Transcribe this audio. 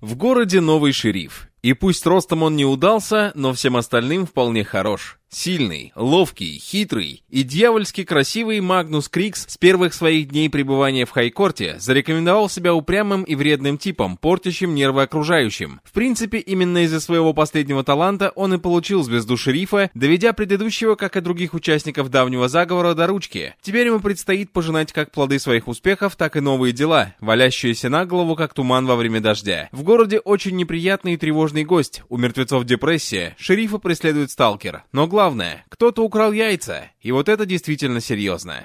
В городе новый шериф. И пусть ростом он не удался, но всем остальным вполне хорош. Сильный, ловкий, хитрый и дьявольски красивый Магнус Крикс с первых своих дней пребывания в Хайкорте зарекомендовал себя упрямым и вредным типом, портящим нервы окружающим. В принципе, именно из-за своего последнего таланта он и получил звезду шерифа, доведя предыдущего, как и других участников давнего заговора, до ручки. Теперь ему предстоит пожинать как плоды своих успехов, так и новые дела, валящиеся на голову, как туман во время дождя. В городе очень неприятный и тревожный гость, у мертвецов депрессия, шерифа преследует сталкер, но главное главное, кто-то украл яйца, и вот это действительно серьезно.